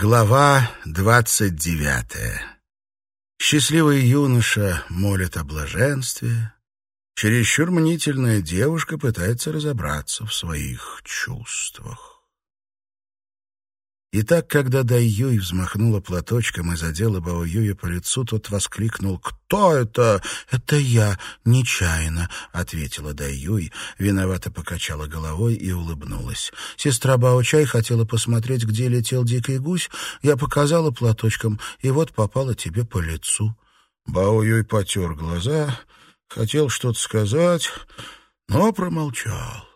Глава двадцать девятая. Счастливый юноша молит о блаженстве. Чересчур мнительная девушка пытается разобраться в своих чувствах. И так, когда Дайюй взмахнула платочком и задела Бао Юя по лицу, тот воскликнул «Кто это?» «Это я, нечаянно», — ответила Дайюй, виновато покачала головой и улыбнулась. Сестра Бао Чай хотела посмотреть, где летел дикий гусь. Я показала платочком, и вот попала тебе по лицу. Бао Юй потер глаза, хотел что-то сказать, но промолчал.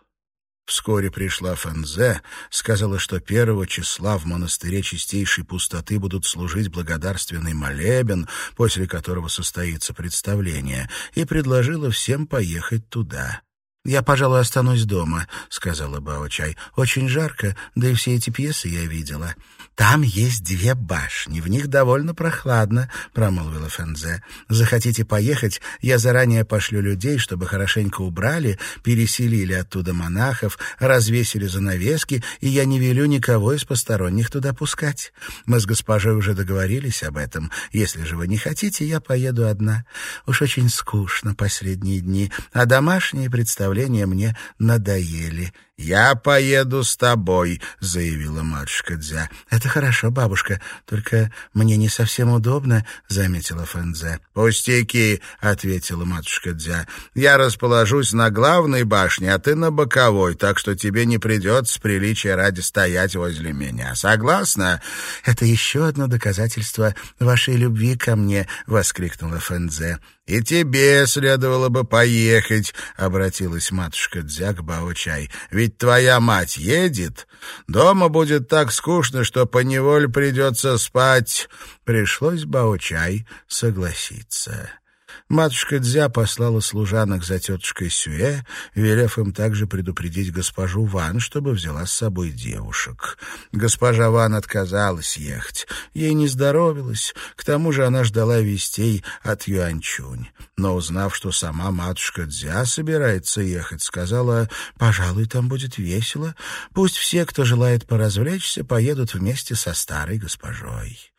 Вскоре пришла Фэнзе, сказала, что первого числа в монастыре Чистейшей Пустоты будут служить благодарственный молебен, после которого состоится представление, и предложила всем поехать туда. «Я, пожалуй, останусь дома», — сказала Бао-чай. «Очень жарко, да и все эти пьесы я видела». «Там есть две башни, в них довольно прохладно», — промолвила Фензе. «Захотите поехать, я заранее пошлю людей, чтобы хорошенько убрали, переселили оттуда монахов, развесили занавески, и я не велю никого из посторонних туда пускать. Мы с госпожой уже договорились об этом. Если же вы не хотите, я поеду одна. Уж очень скучно последние дни, а домашние представления мне надоели. «Я поеду с тобой», — заявила матушка Дзя. «Это хорошо, бабушка, только мне не совсем удобно», — заметила Фэнзе. «Пустяки», — ответила матушка Дзя. «Я расположусь на главной башне, а ты на боковой, так что тебе не придется приличия ради стоять возле меня. Согласна?» «Это еще одно доказательство вашей любви ко мне», — воскликнула Фэнзе. «И тебе следовало бы поехать», — обратилась матушка Дзя к Бао-чай. «Ведь твоя мать едет. Дома будет так скучно, что поневоле придется спать». Пришлось Бао-чай согласиться. Матушка Дзя послала служанок за тетушкой Сюэ, велев им также предупредить госпожу Ван, чтобы взяла с собой девушек. Госпожа Ван отказалась ехать. Ей не здоровилось, к тому же она ждала вестей от Юанчунь. Но узнав, что сама матушка Дзя собирается ехать, сказала, «Пожалуй, там будет весело. Пусть все, кто желает поразвлечься, поедут вместе со старой госпожой».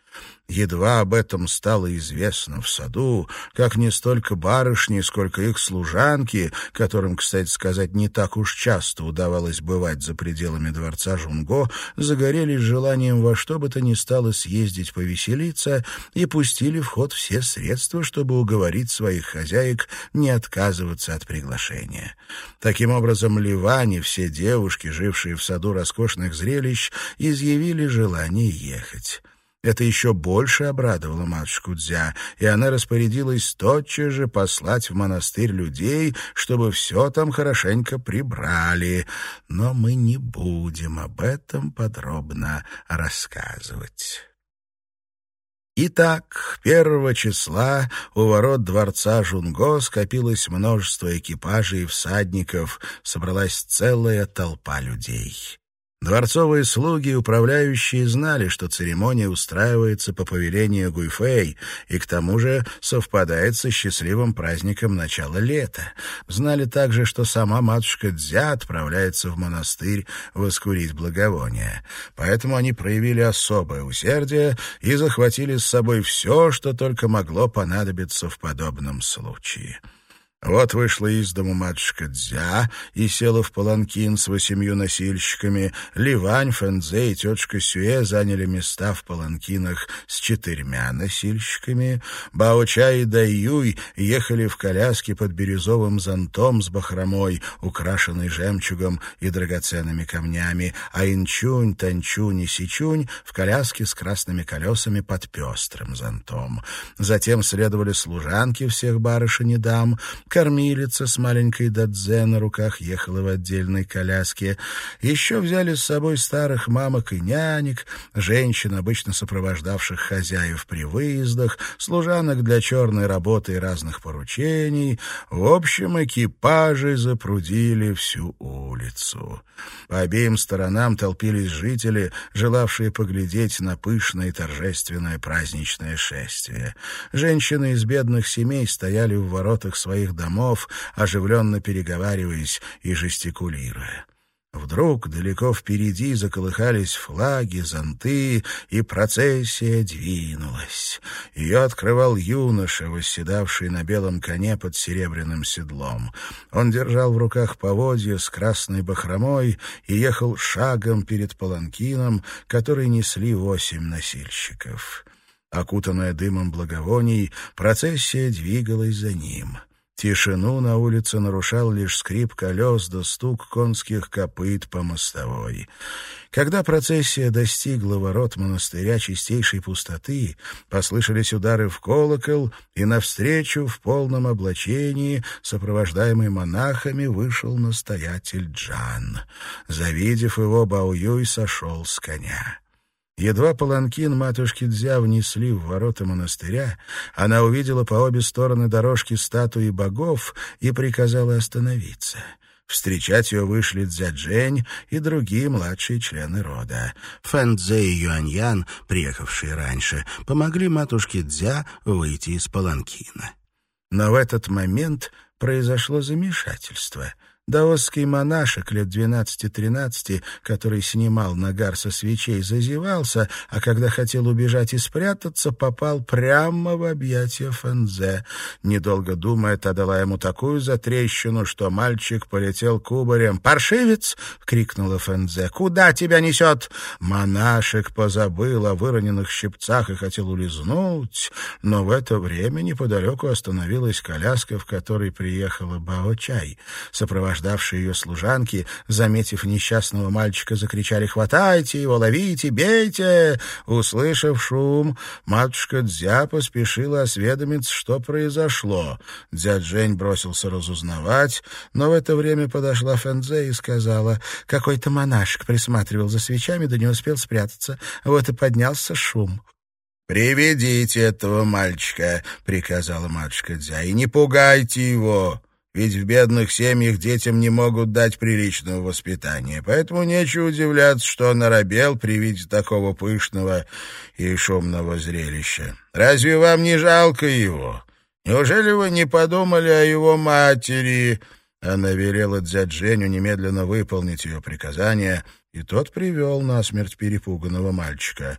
Едва об этом стало известно в саду, как не столько барышни, сколько их служанки, которым, кстати сказать, не так уж часто удавалось бывать за пределами дворца Жунго, загорелись желанием во что бы то ни стало съездить повеселиться и пустили в ход все средства, чтобы уговорить своих хозяек не отказываться от приглашения. Таким образом, Ливане все девушки, жившие в саду роскошных зрелищ, изъявили желание ехать. Это еще больше обрадовало матушку Дзя, и она распорядилась тотчас же послать в монастырь людей, чтобы все там хорошенько прибрали. Но мы не будем об этом подробно рассказывать. Итак, первого числа у ворот дворца Жунго скопилось множество экипажей и всадников, собралась целая толпа людей. Дворцовые слуги и управляющие знали, что церемония устраивается по повелению Гуйфэй и к тому же совпадает со счастливым праздником начала лета. Знали также, что сама матушка Дзя отправляется в монастырь воскурить благовония. Поэтому они проявили особое усердие и захватили с собой все, что только могло понадобиться в подобном случае. Вот вышла из дому матушка Дзя и села в паланкин с восемью носильщиками. Ливань, Фэнзе и тетушка Сюэ заняли места в паланкинах с четырьмя носильщиками. Баоча и Даюй ехали в коляске под бирюзовым зонтом с бахромой, украшенной жемчугом и драгоценными камнями, а Инчунь, Танчунь и Сичунь в коляске с красными колесами под пестрым зонтом. Затем следовали служанки всех барышень и дам, Кормилица с маленькой Дадзе на руках ехала в отдельной коляске. Еще взяли с собой старых мамок и нянек, женщин, обычно сопровождавших хозяев при выездах, служанок для черной работы и разных поручений. В общем, экипажи запрудили всю улицу. По обеим сторонам толпились жители, желавшие поглядеть на пышное торжественное праздничное шествие. Женщины из бедных семей стояли в воротах своих домов, оживленно переговариваясь и жестикулируя. Вдруг далеко впереди заколыхались флаги, зонты, и процессия двинулась. Ее открывал юноша, восседавший на белом коне под серебряным седлом. Он держал в руках поводья с красной бахромой и ехал шагом перед паланкином, который несли восемь носильщиков. Окутанная дымом благовоний, процессия двигалась за ним — Тишину на улице нарушал лишь скрип колес да стук конских копыт по мостовой. Когда процессия достигла ворот монастыря чистейшей пустоты, послышались удары в колокол, и навстречу в полном облачении, сопровождаемый монахами, вышел настоятель Джан. Завидев его, Баоюй сошел с коня. Едва паланкин матушки Дзя внесли в ворота монастыря, она увидела по обе стороны дорожки статуи богов и приказала остановиться. Встречать ее вышли Дзяджень и другие младшие члены рода. Фэн-Дзе и Юаньян, приехавшие раньше, помогли матушке Дзя выйти из паланкина. Но в этот момент произошло замешательство — Даосский монашек лет двенадцати-тринадцати, который снимал нагар со свечей, зазевался, а когда хотел убежать и спрятаться, попал прямо в объятия Фэнзе. Недолго думая, та дала ему такую затрещину, что мальчик полетел кубарем. «Паршивец!» — крикнула Фэнзе. «Куда тебя несет?» Монашек позабыл о выроненных щипцах и хотел улизнуть, но в это время неподалеку остановилась коляска, в которой приехала Бао-чай. Сопровождая сопровождавшие ее служанки, заметив несчастного мальчика, закричали «Хватайте его, ловите, бейте!» Услышав шум, матушка Дзя поспешила осведомиться, что произошло. Дзя Джень бросился разузнавать, но в это время подошла Фэнзе и сказала, «Какой-то монашек присматривал за свечами, да не успел спрятаться. Вот и поднялся шум». «Приведите этого мальчика», — приказала матушка Дзя, — «и не пугайте его». Ведь в бедных семьях детям не могут дать приличного воспитания, поэтому нечего удивляться, что он оробел при виде такого пышного и шумного зрелища. Разве вам не жалко его? Неужели вы не подумали о его матери?» Она велела Дзядженю немедленно выполнить ее приказание, и тот привел насмерть перепуганного мальчика.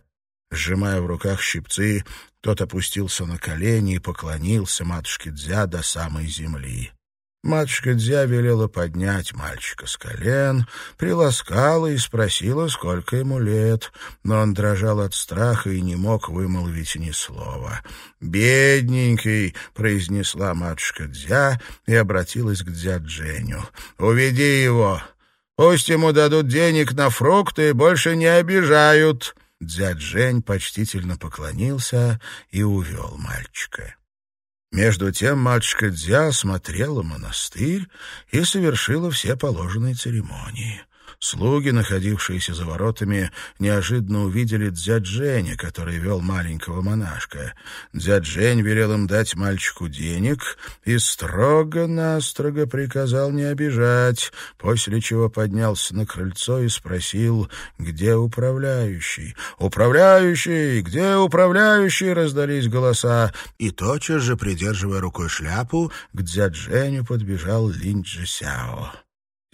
Сжимая в руках щипцы, тот опустился на колени и поклонился матушке Дзя до самой земли. Матушка Дзя велела поднять мальчика с колен, приласкала и спросила, сколько ему лет, но он дрожал от страха и не мог вымолвить ни слова. «Бедненький!» — произнесла матушка Дзя и обратилась к Дзя Дженю. «Уведи его! Пусть ему дадут денег на фрукты и больше не обижают!» Дзя Джень почтительно поклонился и увел мальчика. Между тем матушка Дзя осмотрела монастырь и совершила все положенные церемонии. Слуги, находившиеся за воротами, неожиданно увидели Дзядженя, который вел маленького монашка. Дзяджень велел им дать мальчику денег и строго-настрого приказал не обижать, после чего поднялся на крыльцо и спросил, где управляющий. «Управляющий! Где управляющий?» — раздались голоса. И тотчас же, придерживая рукой шляпу, к Дзядженю подбежал Линь Джисяо.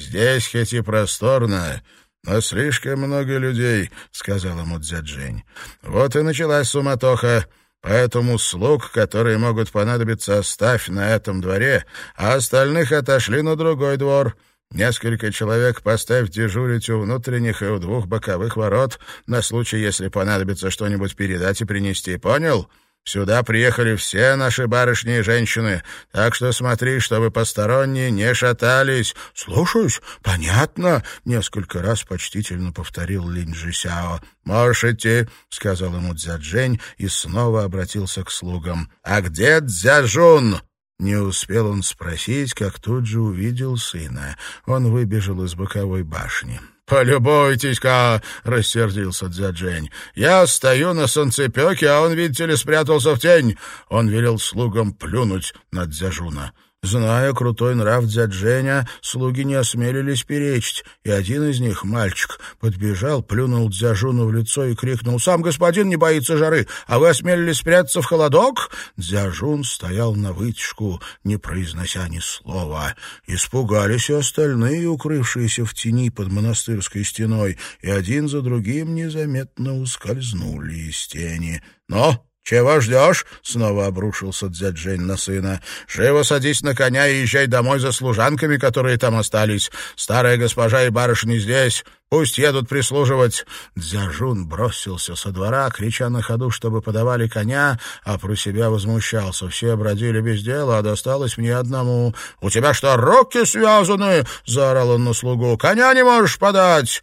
«Здесь хоть и просторно, но слишком много людей», — сказал ему Дзяджень. «Вот и началась суматоха». Поэтому слуг, которые могут понадобиться, оставь на этом дворе, а остальных отошли на другой двор. Несколько человек поставь дежурить у внутренних и у двух боковых ворот на случай, если понадобится что-нибудь передать и принести. Понял? Сюда приехали все наши барышни и женщины, так что смотри, чтобы посторонние не шатались. — Слушаюсь, понятно, — несколько раз почтительно повторил Линь Жисяо. — Можешь идти, — сказал ему Дзяджень и снова обратился к слугам. — А где Дзяжун? Не успел он спросить, как тут же увидел сына. Он выбежал из боковой башни. «Полюбуйтесь-ка!» — рассердился Дзяджень. «Я стою на солнцепеке, а он, видите ли, спрятался в тень!» Он велел слугам плюнуть на Дзяжуна. Зная крутой нрав Дзядженя, слуги не осмелились перечить, и один из них, мальчик, подбежал, плюнул Дзяжуну в лицо и крикнул «Сам господин не боится жары, а вы осмелились спрятаться в холодок?» Дзяжун стоял на вытяжку, не произнося ни слова. Испугались и остальные, укрывшиеся в тени под монастырской стеной, и один за другим незаметно ускользнули из тени. «Но!» «Чего ждешь?» — снова обрушился Дзяджень на сына. «Живо садись на коня и езжай домой за служанками, которые там остались. Старая госпожа и барышни здесь. Пусть едут прислуживать. Дзяжун бросился со двора, крича на ходу, чтобы подавали коня, а про себя возмущался. Все бродили без дела, а досталось мне одному. «У тебя что, руки связаны?» — заорал он на слугу. «Коня не можешь подать!»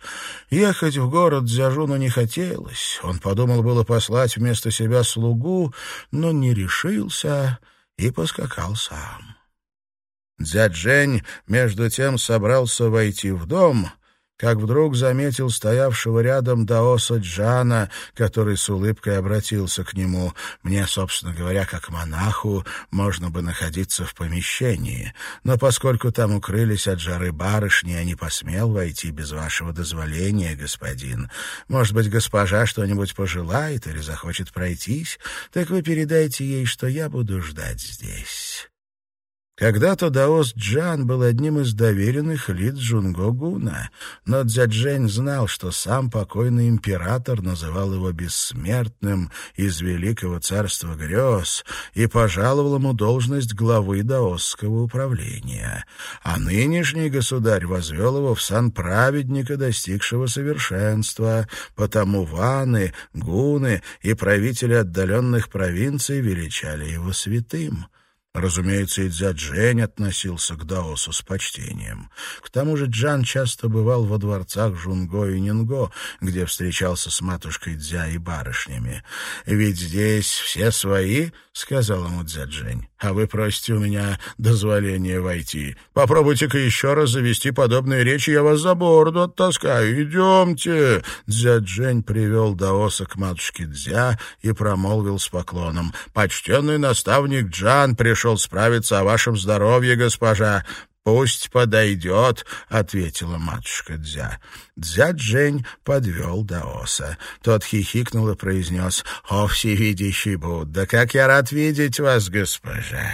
Ехать в город Дзяжуну не хотелось. Он подумал было послать вместо себя слугу, но не решился и поскакал сам. Дзяджень, между тем, собрался войти в дом — как вдруг заметил стоявшего рядом Даоса Джана, который с улыбкой обратился к нему. «Мне, собственно говоря, как монаху, можно бы находиться в помещении, но поскольку там укрылись от жары барышни, я не посмел войти без вашего дозволения, господин. Может быть, госпожа что-нибудь пожелает или захочет пройтись, так вы передайте ей, что я буду ждать здесь». Когда-то Даос Джан был одним из доверенных лиц Джунго Гуна, но Дзяджень знал, что сам покойный император называл его бессмертным из великого царства грез и пожаловал ему должность главы даосского управления. А нынешний государь возвел его в сан праведника, достигшего совершенства, потому ваны, гуны и правители отдаленных провинций величали его святым. Разумеется, и дядь Жень относился к Даосу с почтением. К тому же Джан часто бывал во дворцах Жунго и Нинго, где встречался с матушкой Дзя и барышнями. «Ведь здесь все свои», — сказал ему дядь Жень, — «а вы просите у меня дозволения войти. Попробуйте-ка еще раз завести подобные речи, я вас за бороду оттаскаю. Идемте». Дядь Жень привел Даоса к матушке Дзя и промолвил с поклоном. «Почтенный наставник Джан пришел справиться о вашем здоровье, госпожа. «Пусть подойдет», — ответила матушка Дзя. Дзя Джень подвел Даоса. Тот хихикнул и произнес, «О, всевидящий Будда, как я рад видеть вас, госпожа!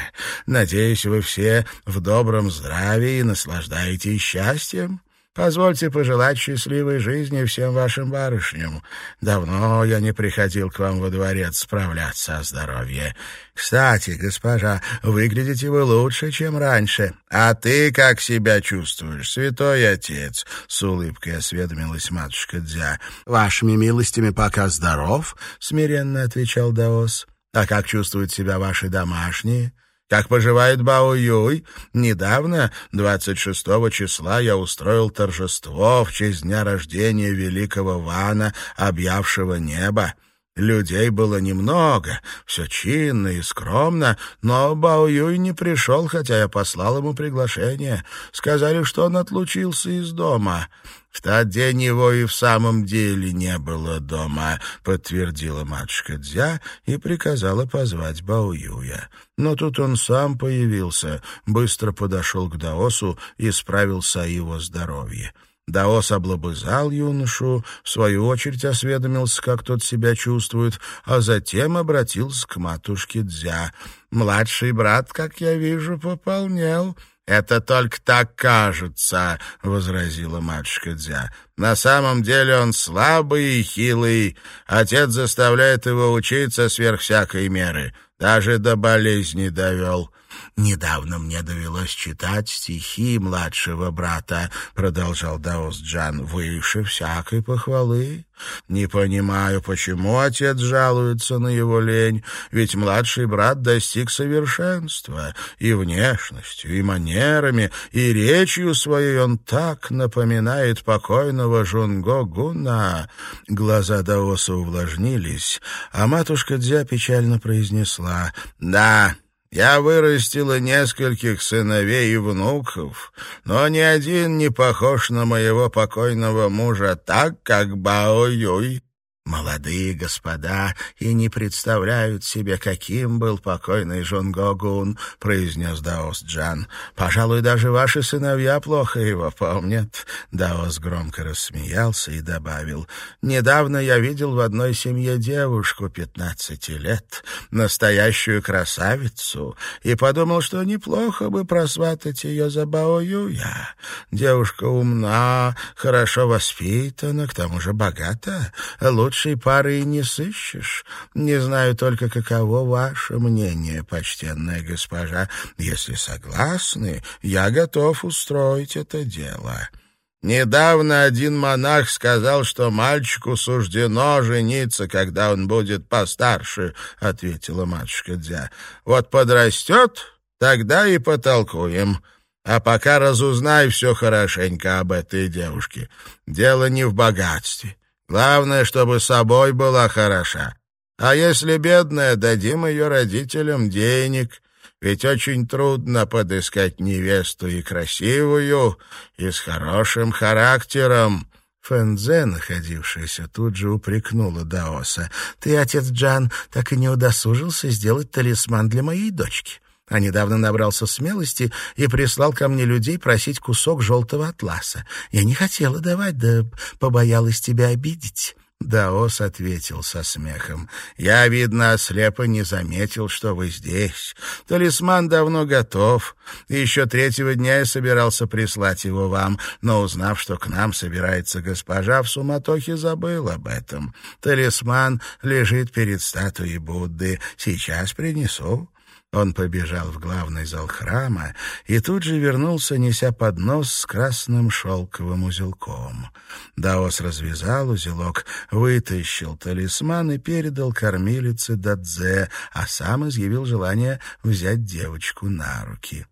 Надеюсь, вы все в добром здравии и наслаждаетесь счастьем?» Позвольте пожелать счастливой жизни всем вашим барышням. Давно я не приходил к вам во дворец справляться о здоровье. Кстати, госпожа, выглядите вы лучше, чем раньше. А ты как себя чувствуешь, святой отец? С улыбкой осведомилась матушка Дзя. Вашими милостями пока здоров, смиренно отвечал Даос. А как чувствуют себя ваши домашние? Как поживает Бао Юй? Недавно, 26 числа, я устроил торжество в честь дня рождения великого Вана, объявшего небо. Людей было немного, все чинно и скромно, но Бао Юй не пришел, хотя я послал ему приглашение. Сказали, что он отлучился из дома. В тот день его и в самом деле не было дома, подтвердила матушка Дзя и приказала позвать Баоюя. Но тут он сам появился, быстро подошел к Даосу и справился о его здоровье. Даос облобызал юношу, в свою очередь осведомился, как тот себя чувствует, а затем обратился к матушке Дзя. «Младший брат, как я вижу, пополнел». «Это только так кажется», — возразила матушка Дзя. «На самом деле он слабый и хилый. Отец заставляет его учиться сверх всякой меры. Даже до болезни довел». «Недавно мне довелось читать стихи младшего брата», — продолжал Даос Джан, — «выше всякой похвалы. Не понимаю, почему отец жалуется на его лень, ведь младший брат достиг совершенства и внешностью, и манерами, и речью своей он так напоминает покойного Жунго Гуна». Глаза Даоса увлажнились, а матушка Дзя печально произнесла «Да». Я вырастила нескольких сыновей и внуков, но ни один не похож на моего покойного мужа так, как Бао Юй. Молодые господа и не представляют себе, каким был покойный Жон Гогун, — произнес Даос Джан. — Пожалуй, даже ваши сыновья плохо его помнят. Даос громко рассмеялся и добавил. — Недавно я видел в одной семье девушку пятнадцати лет, настоящую красавицу, и подумал, что неплохо бы просватать ее за Бао Юя. Девушка умна, хорошо воспитана, к тому же богата, лучше лучшей пары и не сыщешь. Не знаю только, каково ваше мнение, почтенная госпожа. Если согласны, я готов устроить это дело». Недавно один монах сказал, что мальчику суждено жениться, когда он будет постарше, — ответила матушка Дзя. — Вот подрастет, тогда и потолкуем. А пока разузнай все хорошенько об этой девушке. Дело не в богатстве. Главное, чтобы собой была хороша. А если бедная, дадим ее родителям денег, ведь очень трудно подыскать невесту и красивую, и с хорошим характером». Фэнзе, находившаяся тут же, упрекнула Даоса. «Ты, отец Джан, так и не удосужился сделать талисман для моей дочки а недавно набрался смелости и прислал ко мне людей просить кусок желтого атласа. Я не хотела давать, да побоялась тебя обидеть». Даос ответил со смехом. «Я, видно, слепо не заметил, что вы здесь. Талисман давно готов. Еще третьего дня я собирался прислать его вам, но, узнав, что к нам собирается госпожа, в суматохе забыл об этом. Талисман лежит перед статуей Будды. Сейчас принесу». Он побежал в главный зал храма и тут же вернулся, неся поднос с красным шелковым узелком. Даос развязал узелок, вытащил талисман и передал кормилице Дадзе, а сам изъявил желание взять девочку на руки.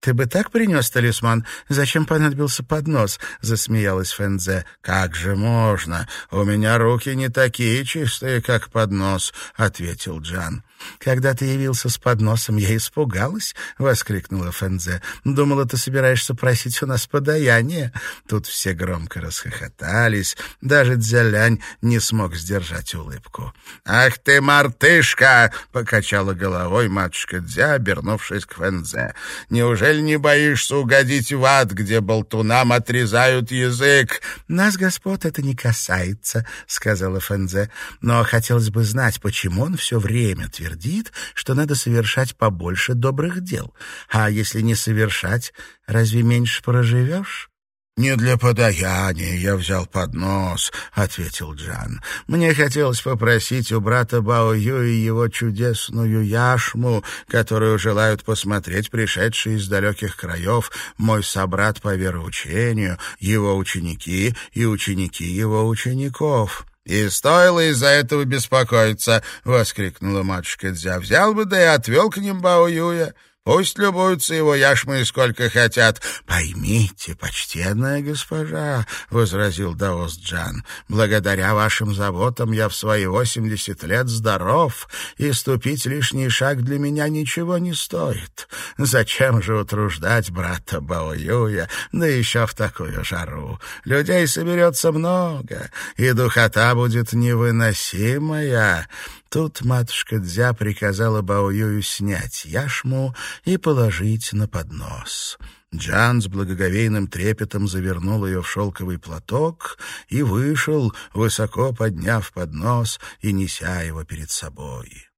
«Ты бы так принес талисман? Зачем понадобился поднос?» — засмеялась Фэнзе. «Как же можно? У меня руки не такие чистые, как поднос», — ответил Джан. «Когда ты явился с подносом, я испугалась», — воскликнула Фэнзе. «Думала, ты собираешься просить у нас подаяние». Тут все громко расхохотались. Даже Дзялянь не смог сдержать улыбку. «Ах ты, мартышка!» — покачала головой матушка Дзя, обернувшись к Фэнзе. «Неужели не боишься угодить в ад, где болтунам отрезают язык?» «Нас, господ, это не касается», — сказала Фэнзе. «Но хотелось бы знать, почему он все время твердит твердит, что надо совершать побольше добрых дел. А если не совершать, разве меньше проживешь? «Не для подаяния я взял поднос», — ответил Джан. «Мне хотелось попросить у брата Бао Юи его чудесную яшму, которую желают посмотреть пришедшие из далеких краев мой собрат по вероучению, его ученики и ученики его учеников». «И стоило из-за этого беспокоиться!» — воскликнула матушка Дзя. «Взял бы, да и отвел к ним Бао Юя. Пусть любуются его яшмы сколько хотят. — Поймите, почтенная госпожа, — возразил Даос Джан, — благодаря вашим заботам я в свои восемьдесят лет здоров, и ступить лишний шаг для меня ничего не стоит. Зачем же утруждать брата Баоюя, да еще в такую жару? Людей соберется много, и духота будет невыносимая. Тут матушка Дзя приказала Баоюю снять яшму и положить на поднос. Джан с благоговейным трепетом завернул ее в шелковый платок и вышел, высоко подняв поднос и неся его перед собой.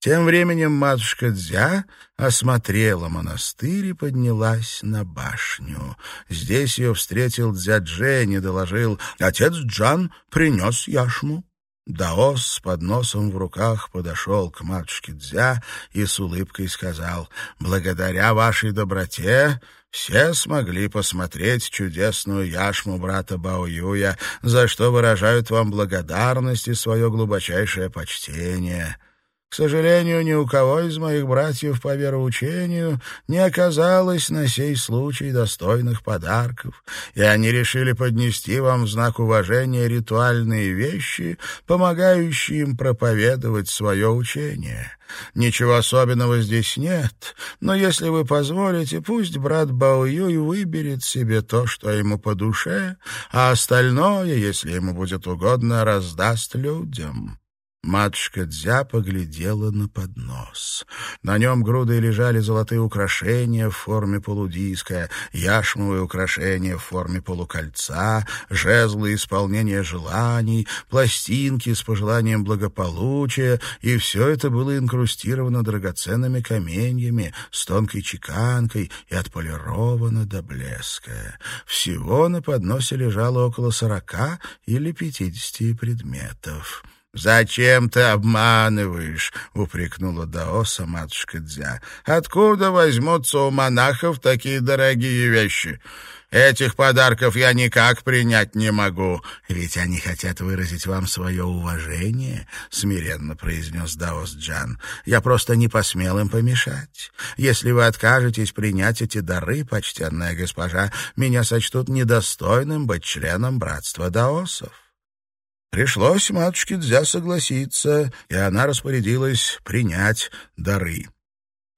Тем временем матушка Дзя осмотрела монастырь и поднялась на башню. Здесь ее встретил Дзя Джен и доложил, «Отец Джан принес яшму». Даос с подносом в руках подошел к матушке Дзя и с улыбкой сказал, «Благодаря вашей доброте все смогли посмотреть чудесную яшму брата Баоюя, за что выражают вам благодарность и свое глубочайшее почтение». Сожалению, ни у кого из моих братьев по вероучению не оказалось на сей случай достойных подарков, и они решили поднести вам в знак уважения ритуальные вещи, помогающие им проповедовать свое учение. Ничего особенного здесь нет, но если вы позволите, пусть брат Баоюй выберет себе то, что ему по душе, а остальное, если ему будет угодно, раздаст людям». Матушка Дзя поглядела на поднос. На нем грудой лежали золотые украшения в форме полудиска, яшмовые украшения в форме полукольца, жезлы исполнения желаний, пластинки с пожеланием благополучия, и все это было инкрустировано драгоценными каменьями, с тонкой чеканкой и отполировано до блеска. Всего на подносе лежало около сорока или пятидесяти предметов. «Зачем ты обманываешь?» — упрекнула Даоса матушка Дзя. «Откуда возьмутся у монахов такие дорогие вещи? Этих подарков я никак принять не могу». «Ведь они хотят выразить вам свое уважение», — смиренно произнес Даос Джан. «Я просто не посмел им помешать. Если вы откажетесь принять эти дары, почтенная госпожа, меня сочтут недостойным быть членом братства даосов». Пришлось матушке Дзя согласиться, и она распорядилась принять дары.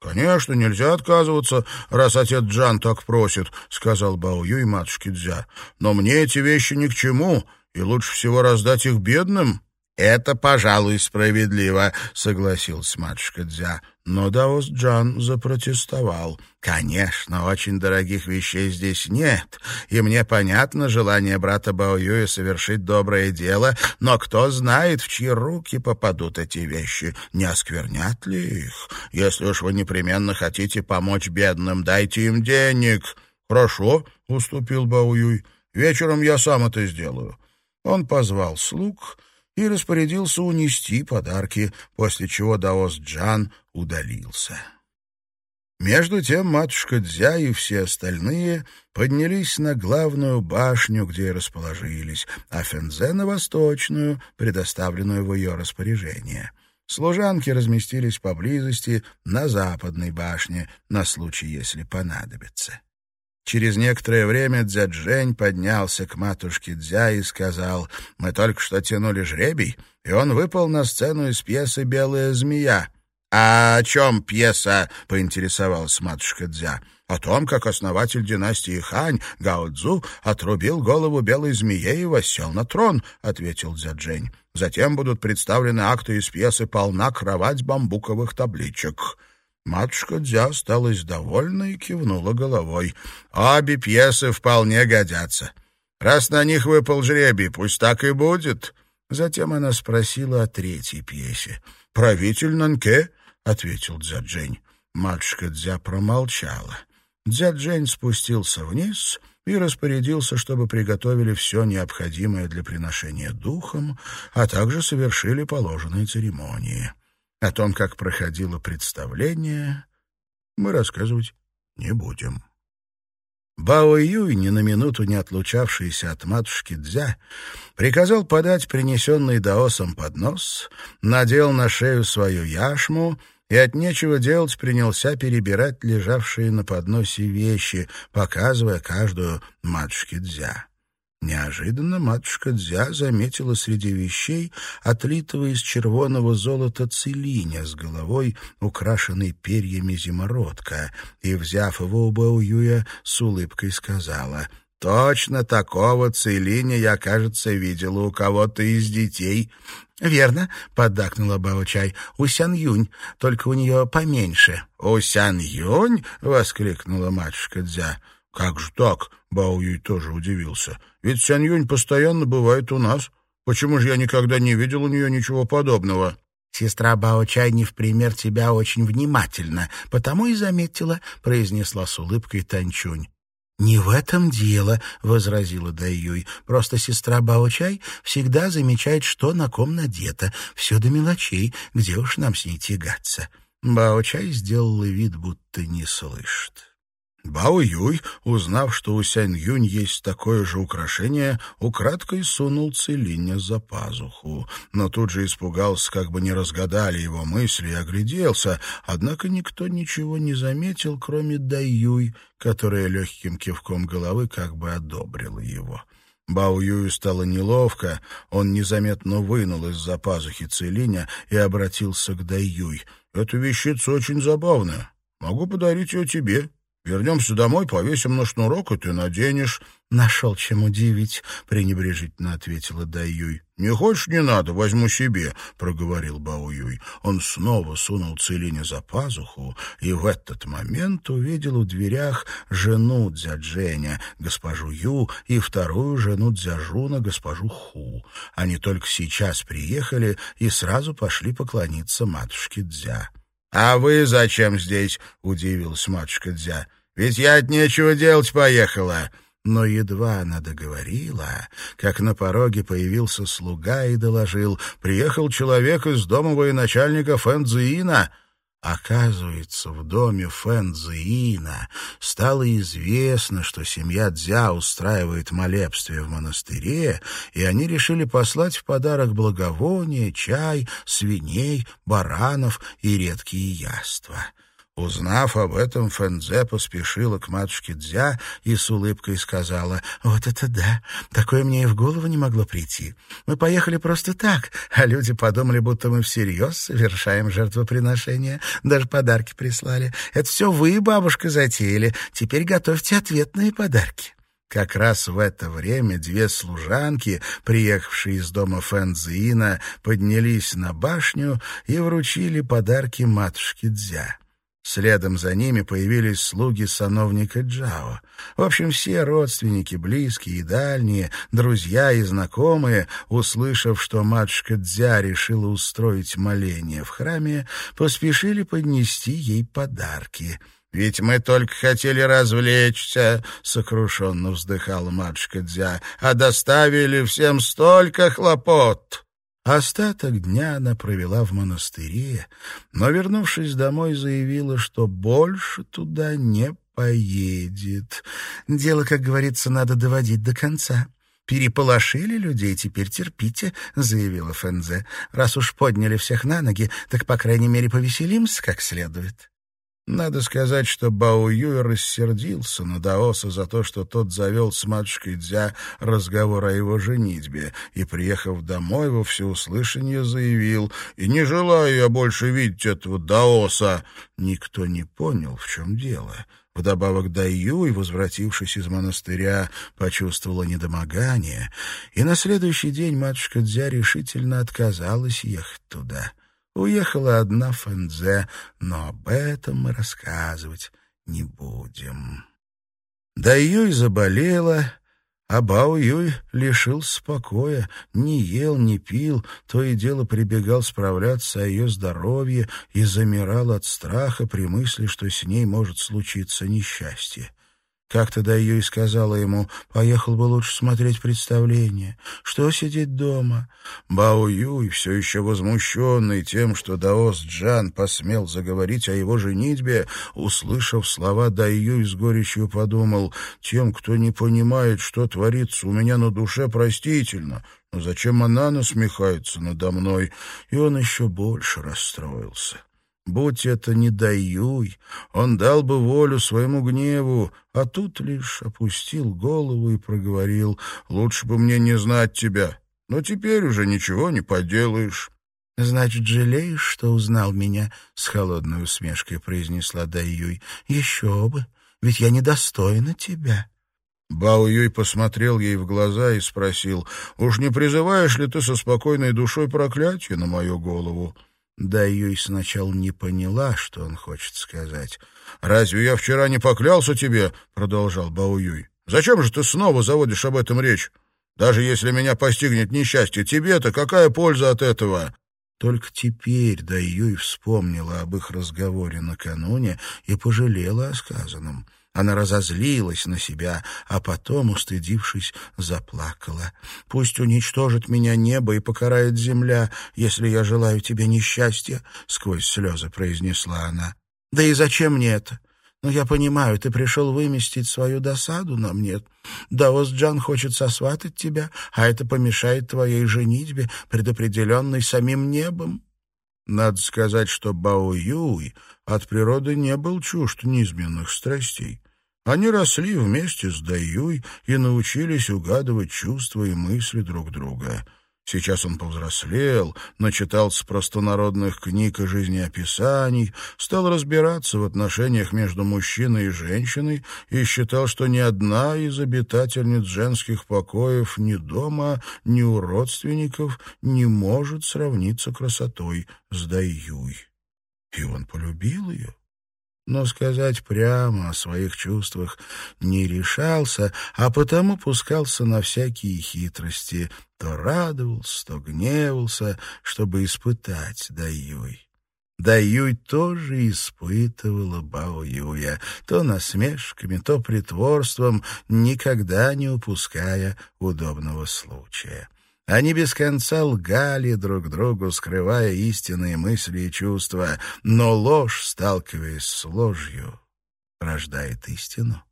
«Конечно, нельзя отказываться, раз отец Джан так просит», — сказал Бао Юй матушке Дзя. «Но мне эти вещи ни к чему, и лучше всего раздать их бедным». «Это, пожалуй, справедливо», — согласился матушка Дзя. Но Даос Джан запротестовал. «Конечно, очень дорогих вещей здесь нет, и мне понятно желание брата Баоюя совершить доброе дело, но кто знает, в чьи руки попадут эти вещи, не осквернят ли их? Если уж вы непременно хотите помочь бедным, дайте им денег». «Хорошо», — уступил Баоюй, — «вечером я сам это сделаю». Он позвал слуг и распорядился унести подарки, после чего Даос Джан удалился. Между тем матушка Дзя и все остальные поднялись на главную башню, где расположились, а Фензе на восточную, предоставленную в ее распоряжение. Служанки разместились поблизости на западной башне на случай, если понадобится. Через некоторое время Дзяджень поднялся к матушке Дзя и сказал, «Мы только что тянули жребий, и он выпал на сцену из пьесы «Белая змея». «А о чем пьеса?» — поинтересовалась матушка Дзя. «О том, как основатель династии Хань, Гао Цзу, отрубил голову белой змее и воссел на трон», — ответил Дзяджень. «Затем будут представлены акты из пьесы «Полна кровать бамбуковых табличек». Матушка Дзя осталась довольна и кивнула головой. «Обе пьесы вполне годятся. Раз на них выпал жребий, пусть так и будет». Затем она спросила о третьей пьесе. «Правитель Нанке?» — ответил Дзяджень. Матушка Дзя промолчала. Дзяджень спустился вниз и распорядился, чтобы приготовили все необходимое для приношения духом, а также совершили положенные церемонии. О том, как проходило представление, мы рассказывать не будем. Бао Юй, ни на минуту не отлучавшийся от матушки Дзя, приказал подать принесенный даосом поднос, надел на шею свою яшму и от нечего делать принялся перебирать лежавшие на подносе вещи, показывая каждую матушке Дзя. Неожиданно матушка Дзя заметила среди вещей отлитого из червоного золота целиня с головой, украшенной перьями зимородка, и, взяв его у Баоюя, с улыбкой сказала — Точно такого целиня я, кажется, видела у кого-то из детей. — Верно, — поддакнула Бао-чай, — у Сян-Юнь, только у нее поменьше. — У Сян-Юнь? — воскликнула матушка Дзя. «Как же так?» — Бао Юй тоже удивился. «Ведь Сянь Юнь постоянно бывает у нас. Почему же я никогда не видел у нее ничего подобного?» «Сестра Бао Чай не в пример тебя очень внимательно, потому и заметила», — произнесла с улыбкой Танчунь. «Не в этом дело», — возразила Даюй. «Просто сестра Бао-чай всегда замечает, что на ком надето. Все до мелочей, где уж нам с ней тягаться». Бао-чай сделала вид, будто не слышит. Бао Юй, узнав, что у Сянь Юнь есть такое же украшение, украдкой сунул Целине за пазуху. Но тут же испугался, как бы не разгадали его мысли, и огляделся. Однако никто ничего не заметил, кроме Дай Юй, которая легким кивком головы как бы одобрила его. Бао Юю стало неловко, он незаметно вынул из-за пазухи Целиня и обратился к Дай Юй. «Эта вещица очень забавная. Могу подарить ее тебе. Вернемся домой, повесим на шнурок, и ты наденешь. — Нашел чем удивить, — пренебрежительно ответила Даюй. — Не хочешь, не надо, возьму себе, — проговорил Бауюй. Он снова сунул Целине за пазуху и в этот момент увидел у дверях жену Дзядженя, госпожу Ю, и вторую жену Дзяжуна, госпожу Ху. Они только сейчас приехали и сразу пошли поклониться матушке Дзя. — А вы зачем здесь? — удивилась матушка Дзя. Ведь я от нечего делать поехала». Но едва она договорила, как на пороге появился слуга и доложил. Приехал человек из дома военачальника Фэнзиина. Оказывается, в доме Фэнзиина стало известно, что семья Дзя устраивает молебствие в монастыре, и они решили послать в подарок благовония, чай, свиней, баранов и редкие яства. Узнав об этом, Фэнзе поспешила к матушке Дзя и с улыбкой сказала, «Вот это да! Такое мне и в голову не могло прийти. Мы поехали просто так, а люди подумали, будто мы всерьез совершаем жертвоприношение, даже подарки прислали. Это все вы, бабушка, затеяли. Теперь готовьте ответные подарки». Как раз в это время две служанки, приехавшие из дома Фэнзиина, поднялись на башню и вручили подарки матушке Дзя. Следом за ними появились слуги сановника Джао. В общем, все родственники, близкие и дальние, друзья и знакомые, услышав, что матушка Дзя решила устроить моление в храме, поспешили поднести ей подарки — «Ведь мы только хотели развлечься», — сокрушенно вздыхала матушка Дзя, «а доставили всем столько хлопот». Остаток дня она провела в монастыре, но, вернувшись домой, заявила, что больше туда не поедет. Дело, как говорится, надо доводить до конца. «Переполошили людей, теперь терпите», — заявила Фензе. «Раз уж подняли всех на ноги, так, по крайней мере, повеселимся как следует». Надо сказать, что Бао Юй рассердился на Даоса за то, что тот завел с матушкой Дзя разговор о его женитьбе, и, приехав домой, во всеуслышание заявил «И не желаю я больше видеть этого Даоса». Никто не понял, в чем дело. Вдобавок Даюй, возвратившись из монастыря, почувствовала недомогание, и на следующий день матушка Дзя решительно отказалась ехать туда. Уехала одна Фэнзе, но об этом мы рассказывать не будем. Да Юй заболела, а Бао Юй лишился покоя, не ел, не пил, то и дело прибегал справляться о ее здоровье и замирал от страха при мысли, что с ней может случиться несчастье. Как-то Дайюй сказала ему, поехал бы лучше смотреть представление. Что сидеть дома? Бао Юй, все еще возмущенный тем, что Даос Джан посмел заговорить о его женитьбе, услышав слова Дайюй с горечью подумал, тем, кто не понимает, что творится у меня на душе, простительно. Но зачем она насмехается надо мной? И он еще больше расстроился. Будь это не Даюй, он дал бы волю своему гневу, а тут лишь опустил голову и проговорил, «Лучше бы мне не знать тебя, но теперь уже ничего не поделаешь». «Значит, жалеешь, что узнал меня?» — с холодной усмешкой произнесла Даюй. «Еще бы, ведь я недостойна тебя». Бао Юй посмотрел ей в глаза и спросил, «Уж не призываешь ли ты со спокойной душой проклятие на мою голову?» Да Юй сначала не поняла, что он хочет сказать. «Разве я вчера не поклялся тебе?» — продолжал Бао Юй. «Зачем же ты снова заводишь об этом речь? Даже если меня постигнет несчастье, тебе-то какая польза от этого?» Только теперь Даюй вспомнила об их разговоре накануне и пожалела о сказанном. Она разозлилась на себя, а потом, устыдившись, заплакала. «Пусть уничтожит меня небо и покарает земля, если я желаю тебе несчастья», — сквозь слезы произнесла она. «Да и зачем мне это? Но я понимаю, ты пришел выместить свою досаду на мне. Даос-Джан хочет сосватать тебя, а это помешает твоей женитьбе, предопределенной самим небом. Надо сказать, что Бао Юй от природы не был чужд низменных страстей. Они росли вместе с Даюй и научились угадывать чувства и мысли друг друга — Сейчас он повзрослел, начитался простонародных книг и жизнеописаний, стал разбираться в отношениях между мужчиной и женщиной и считал, что ни одна из обитательниц женских покоев ни дома, ни у родственников не может сравниться красотой с Даюй. И он полюбил ее но сказать прямо о своих чувствах не решался, а потому пускался на всякие хитрости, то радовался, то гневался, чтобы испытать Даюй. Даюй тоже испытывала Бао Юя, то насмешками, то притворством, никогда не упуская удобного случая. Они без конца лгали друг другу, скрывая истинные мысли и чувства, но ложь, сталкиваясь с ложью, рождает истину.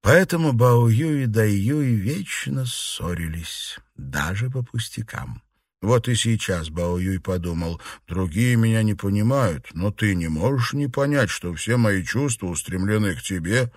Поэтому Бао Юй и Дай Юй вечно ссорились, даже по пустякам. Вот и сейчас Бао Юй подумал, другие меня не понимают, но ты не можешь не понять, что все мои чувства устремлены к тебе,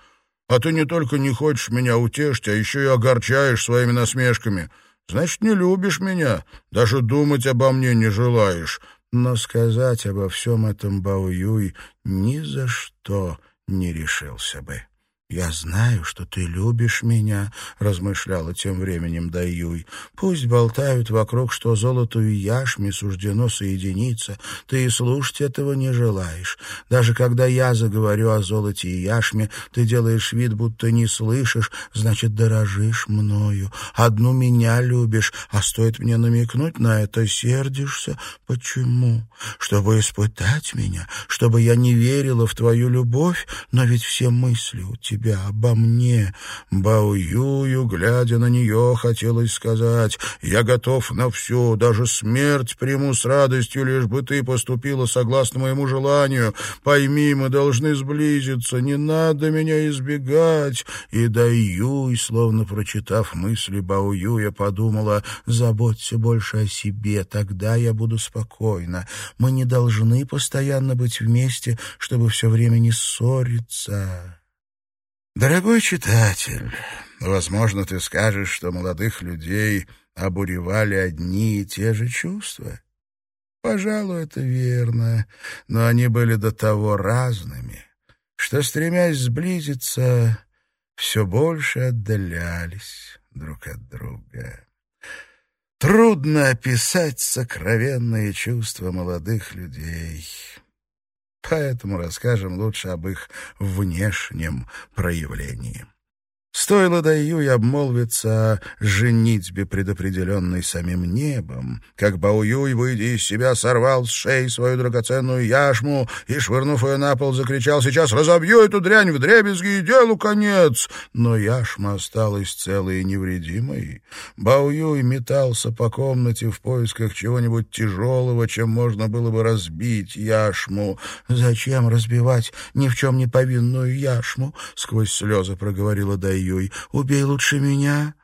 а ты не только не хочешь меня утешить, а еще и огорчаешь своими насмешками — Значит, не любишь меня, даже думать обо мне не желаешь. Но сказать обо всем этом Баоюй ни за что не решился бы. «Я знаю, что ты любишь меня», — размышляла тем временем Даюй. «Пусть болтают вокруг, что золоту и яшме суждено соединиться. Ты и слушать этого не желаешь. Даже когда я заговорю о золоте и яшме, ты делаешь вид, будто не слышишь, значит, дорожишь мною. Одну меня любишь, а стоит мне намекнуть на это, сердишься. Почему? Чтобы испытать меня, чтобы я не верила в твою любовь, но ведь все мысли у тебя тебя, обо мне. Бао-Юю, глядя на нее, хотелось сказать, «Я готов на все, даже смерть приму с радостью, лишь бы ты поступила согласно моему желанию. Пойми, мы должны сблизиться, не надо меня избегать». И Дай-Юй, словно прочитав мысли Бао-Юя, подумала, «Заботься больше о себе, тогда я буду спокойна. Мы не должны постоянно быть вместе, чтобы все время не ссориться». Дорогой читатель, возможно, ты скажешь, что молодых людей обуревали одни и те же чувства. Пожалуй, это верно, но они были до того разными, что, стремясь сблизиться, все больше отдалялись друг от друга. Трудно описать сокровенные чувства молодых людей — поэтому расскажем лучше об их внешнем проявлении. Стоило Даюй обмолвиться о женитьбе, предопределенной самим небом, как Баоюй, выйдя из себя, сорвал с шеи свою драгоценную яшму и, швырнув ее на пол, закричал «Сейчас разобью эту дрянь в дребезги и делу конец!» Но яшма осталась целой и невредимой. Баоюй метался по комнате в поисках чего-нибудь тяжелого, чем можно было бы разбить яшму. «Зачем разбивать ни в чем не повинную яшму?» — сквозь слезы проговорила Даюй. Юй. «Убей лучше меня».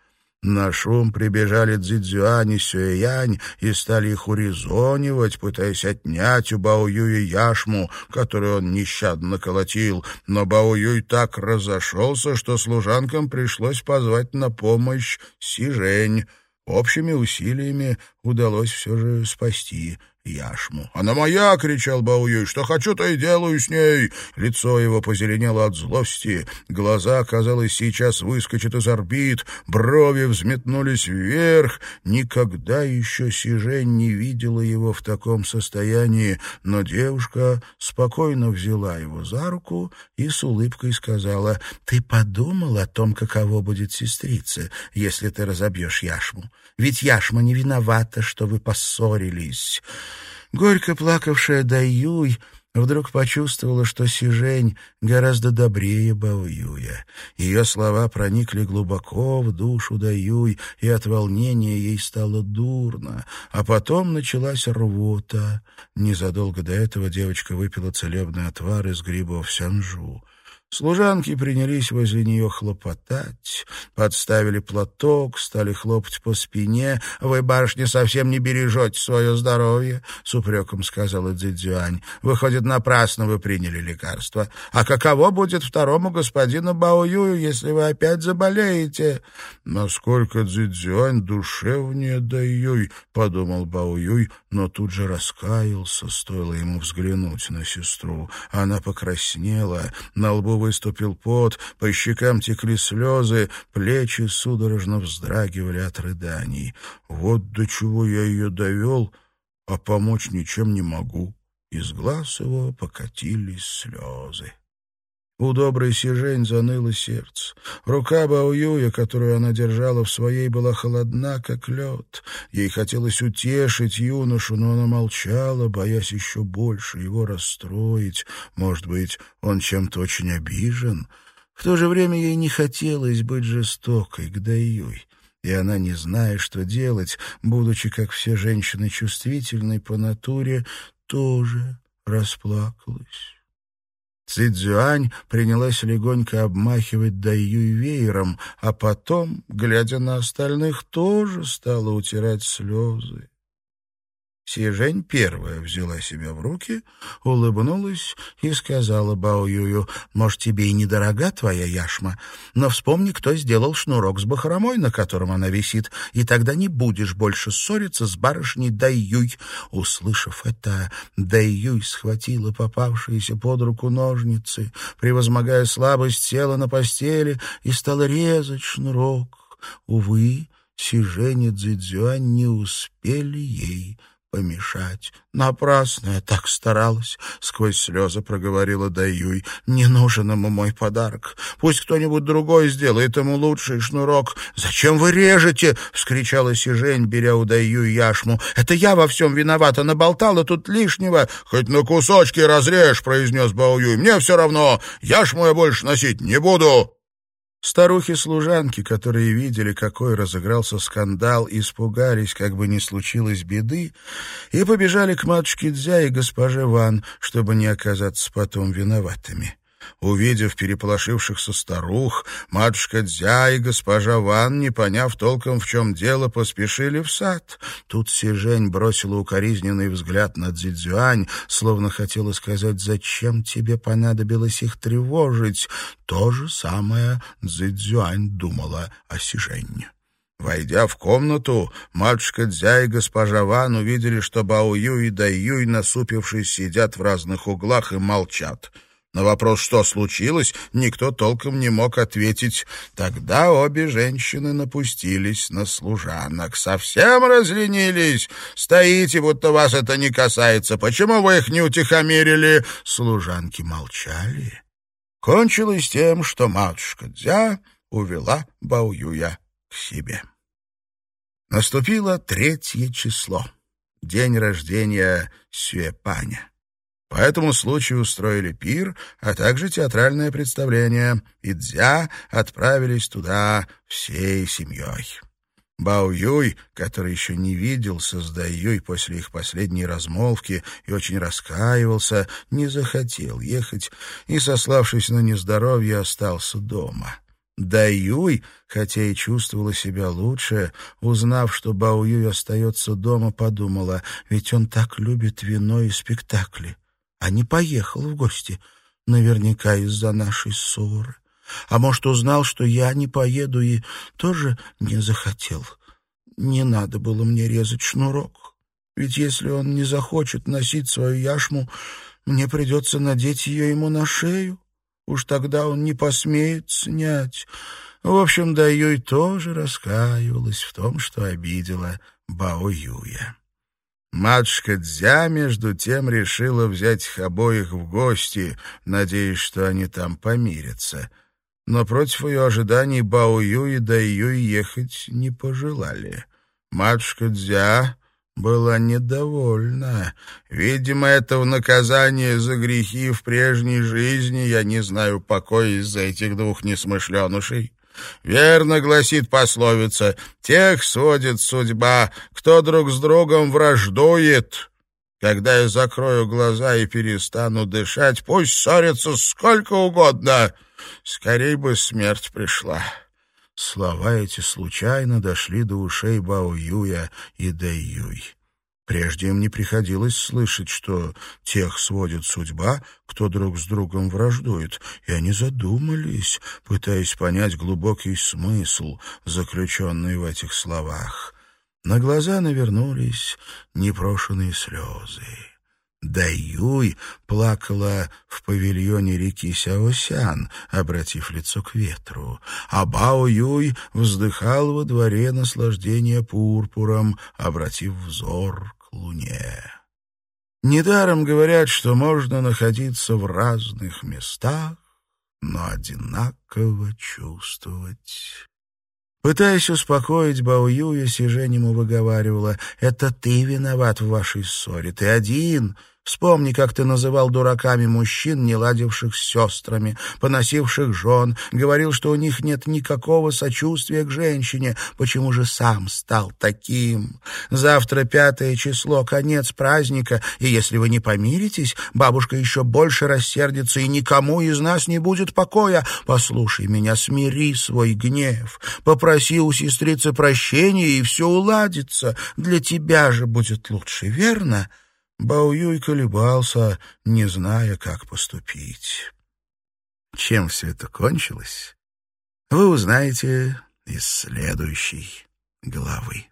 На шум прибежали Цзидзюань и Сюэянь и стали их урезонивать, пытаясь отнять у Бао Юя яшму, которую он нещадно колотил. Но Бао Юй так разошелся, что служанкам пришлось позвать на помощь Сижень. Общими усилиями удалось все же спасти яшму. «Она моя!» — кричал Бауюй. «Что хочу, то и делаю с ней!» Лицо его позеленело от злости, глаза, казалось, сейчас выскочат из орбит, брови взметнулись вверх. Никогда еще Сижень не видела его в таком состоянии, но девушка спокойно взяла его за руку и с улыбкой сказала, «Ты подумал о том, каково будет сестрица, если ты разобьешь яшму? Ведь яшма не виновата, что вы поссорились». Горько плакавшая Даюй вдруг почувствовала, что Сижень гораздо добрее Баоюя. Ее слова проникли глубоко в душу Даюй, и от волнения ей стало дурно. А потом началась рвота. Незадолго до этого девочка выпила целебный отвар из грибов сянжу. Служанки принялись возле нее хлопотать, подставили платок, стали хлопать по спине. «Вы, барышня, совсем не бережете свое здоровье», — с упреком сказала Цзюань. «Выходит, напрасно вы приняли лекарство. А каково будет второму господину Баоюю, если вы опять заболеете?» «Насколько Цзюань душевнее Даюй», — подумал Баоюй, но тут же раскаялся, стоило ему взглянуть на сестру. Она покраснела, на лбу выступил пот, по щекам текли слезы, плечи судорожно вздрагивали от рыданий. Вот до чего я ее довел, а помочь ничем не могу. Из глаз его покатились слезы. У доброй Сижень заныло сердце. Рука Баоюя, которую она держала в своей, была холодна, как лед. Ей хотелось утешить юношу, но она молчала, боясь еще больше его расстроить. Может быть, он чем-то очень обижен. В то же время ей не хотелось быть жестокой к Даюй и она, не зная, что делать, будучи, как все женщины, чувствительной по натуре, тоже расплакалась. Цзюань принялась легонько обмахивать Даюй веером, а потом, глядя на остальных, тоже стала утирать слезы. Сижень первая взяла себя в руки, улыбнулась и сказала Бао Юю, «Может, тебе и недорога твоя яшма, но вспомни, кто сделал шнурок с бахромой, на котором она висит, и тогда не будешь больше ссориться с барышней Дайюй». Услышав это, Дайюй схватила попавшиеся под руку ножницы, превозмогая слабость, села на постели и стала резать шнурок. Увы, Сижень и Цзюань не успели ей помешать. Напрасно я так старалась, — сквозь слезы проговорила Даюй. Не нужен ему мой подарок. Пусть кто-нибудь другой сделает ему лучший шнурок. Зачем вы режете? — вскричала Сижень, беря у Даюй яшму. Это я во всем виновата, наболтала тут лишнего. Хоть на кусочки разрежь, — произнес Баоюй. Мне все равно, яшму я больше носить не буду. Старухи-служанки, которые видели, какой разыгрался скандал, испугались, как бы ни случилось беды, и побежали к матушке Дзя и госпоже Ван, чтобы не оказаться потом виноватыми. Увидев переполошившихся старух, матушка Дзя и госпожа Ван, не поняв толком, в чем дело, поспешили в сад. Тут Сижень бросила укоризненный взгляд на Цзюань, словно хотела сказать, зачем тебе понадобилось их тревожить. То же самое Цзюань думала о Сижень. Войдя в комнату, матушка Дзя и госпожа Ван увидели, что Бао Юй и Дай Юй, насупившись, сидят в разных углах и молчат. На вопрос, что случилось, никто толком не мог ответить. Тогда обе женщины напустились на служанок. «Совсем разленились? Стоите, будто вас это не касается. Почему вы их не утихомирили?» Служанки молчали. Кончилось тем, что матушка Дзя увела Баоюя к себе. Наступило третье число, день рождения Сюэпаня. По этому случаю устроили пир, а также театральное представление, и Дзя отправились туда всей семьей. Бао Юй, который еще не виделся с Юй после их последней размолвки и очень раскаивался, не захотел ехать и, сославшись на нездоровье, остался дома. Дай Юй, хотя и чувствовала себя лучше, узнав, что Бао Юй остается дома, подумала, ведь он так любит вино и спектакли а не поехал в гости, наверняка из-за нашей ссоры. А может, узнал, что я не поеду и тоже не захотел. Не надо было мне резать шнурок. Ведь если он не захочет носить свою яшму, мне придется надеть ее ему на шею. Уж тогда он не посмеет снять. В общем, Даюй тоже раскаивалась в том, что обидела Бао Юя. Матушка Дзя, между тем, решила взять их обоих в гости, надеясь, что они там помирятся. Но против ее ожиданий Бао Ю и Дай Юй ехать не пожелали. Матушка Дзя была недовольна. Видимо, это в наказание за грехи в прежней жизни, я не знаю покоя из-за этих двух несмышленышей. Верно гласит пословица, тех сводит судьба, кто друг с другом враждует. Когда я закрою глаза и перестану дышать, пусть ссорятся сколько угодно. Скорей бы смерть пришла». Слова эти случайно дошли до ушей Бао Юя и Дэй Юй. Прежде им не приходилось слышать, что тех сводит судьба, кто друг с другом враждует, и они задумались, пытаясь понять глубокий смысл, заключенный в этих словах. На глаза навернулись непрошенные слезы. Даюй плакала в павильоне реки Сяосян, обратив лицо к ветру, а Бао Юй вздыхал во дворе наслаждения пурпуром, обратив взор к луне. Недаром говорят, что можно находиться в разных местах, но одинаково чувствовать Пытаясь успокоить Бао Юя, Сижень ему выговаривала, «Это ты виноват в вашей ссоре, ты один, Вспомни, как ты называл дураками мужчин, не ладивших с сестрами, поносивших жен, говорил, что у них нет никакого сочувствия к женщине. Почему же сам стал таким? Завтра пятое число, конец праздника, и если вы не помиритесь, бабушка еще больше рассердится, и никому из нас не будет покоя. Послушай меня, смири свой гнев, попроси у сестрицы прощения, и все уладится. Для тебя же будет лучше, верно?» Баоюй колебался, не зная, как поступить. Чем все это кончилось, вы узнаете из следующей главы.